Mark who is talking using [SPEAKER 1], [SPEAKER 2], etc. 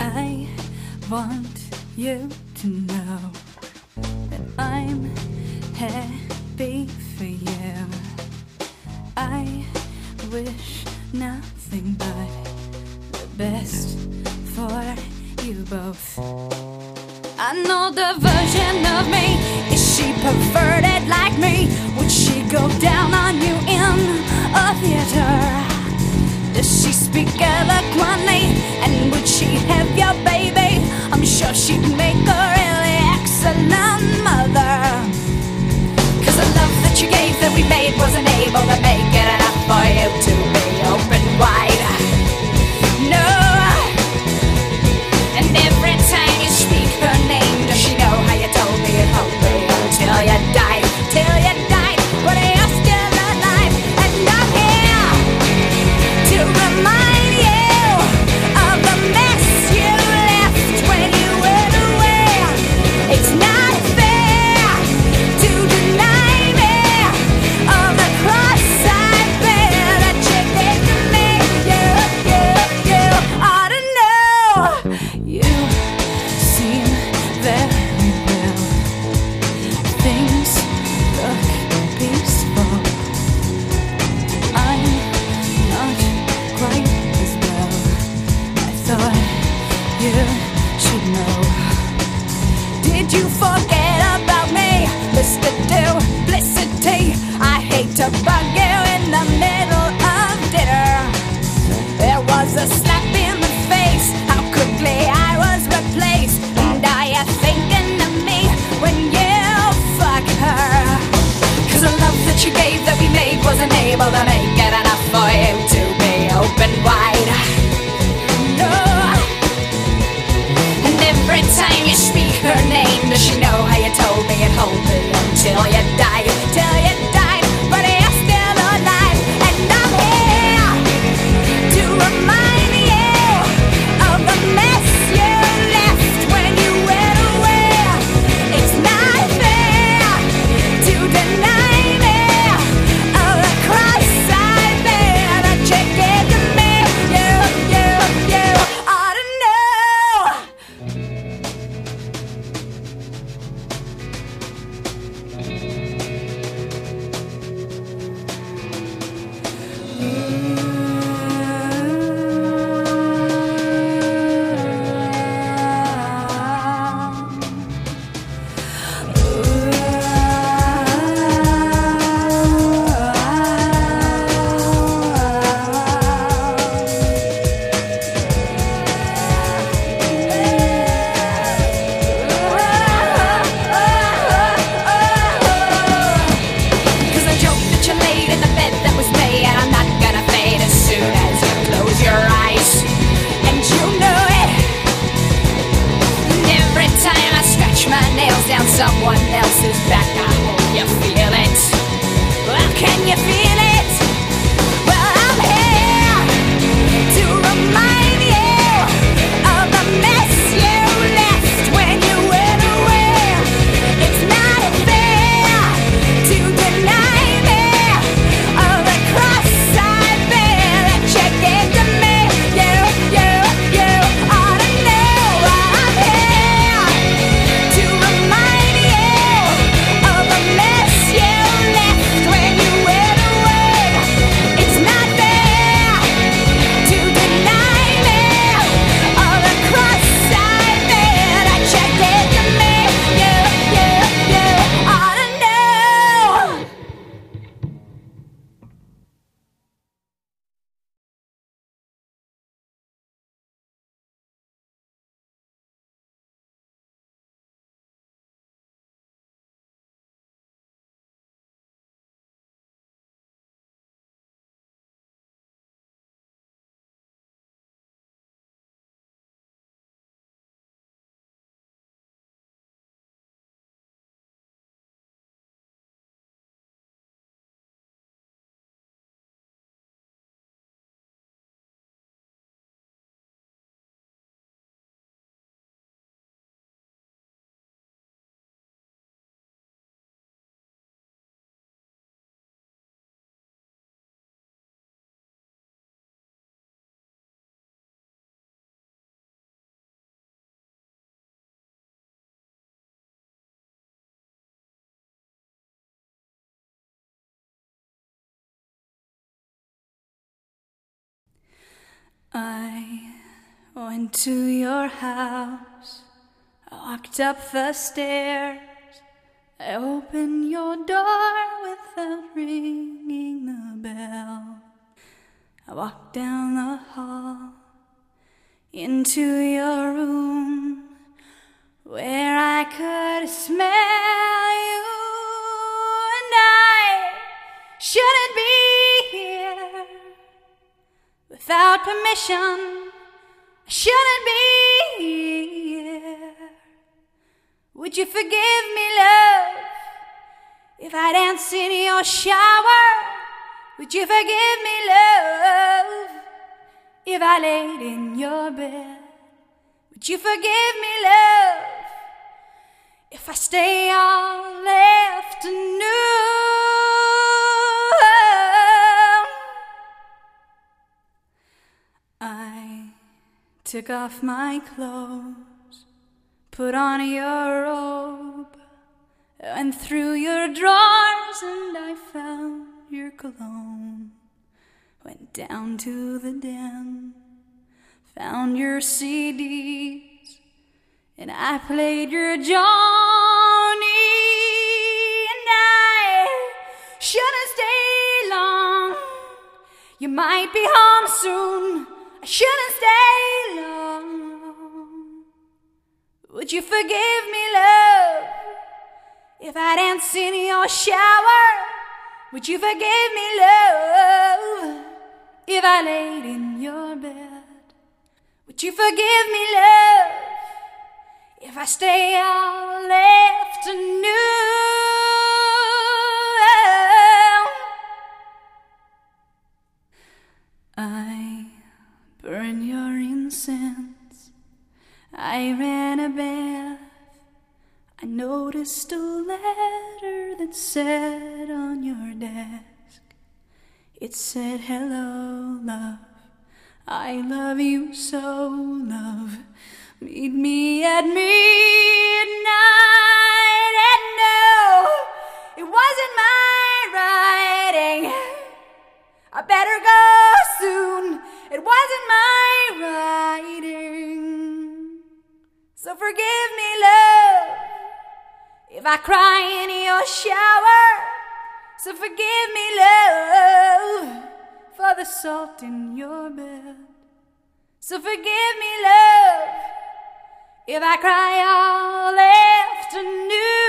[SPEAKER 1] I want you to know that I'm happy for you. I wish nothing but the best for you both. I know the version of me. Is she perverted like me? Would she go down on you in a theater? Does she speak eloquently? And would she have? Did you forget about me, Mr. Duplicity? I hate to bug you in the middle of dinner. There was a slap in the face. How quickly I was replaced. And are you thinking of me when you fuck her. Cause the love that you gave that we made wasn't able to make it enough for you to. her name? Does she know how you told me it hold me until you die? Till you die. I went to your house. I walked up the stairs. I opened your door without ringing the bell. I walked down the hall into your room where I could smell you, and I shouldn't be without permission. I shouldn't be here. Would you forgive me, love, if I dance in your shower? Would you forgive me, love, if I laid in your bed? Would you forgive me, love, if I stay all afternoon? Took off my clothes, put on your robe, and through your drawers, and I found your cologne. Went down to the den, found your CDs, and I played your Jobim. And I shouldn't stay long. You might be home soon. I shouldn't stay long. Would you forgive me, love, if I dance in your shower? Would you forgive me, love, if I laid in your bed? Would you forgive me, love, if I stay all afternoon? Burn your incense. I ran a bath. I noticed a letter that said on your desk. It said, Hello, love. I love you so, love. Meet me at midnight. And no, it wasn't my writing. I better go I cry in your shower. So forgive me, love, for the salt in your bed. So forgive me, love, if I cry all afternoon.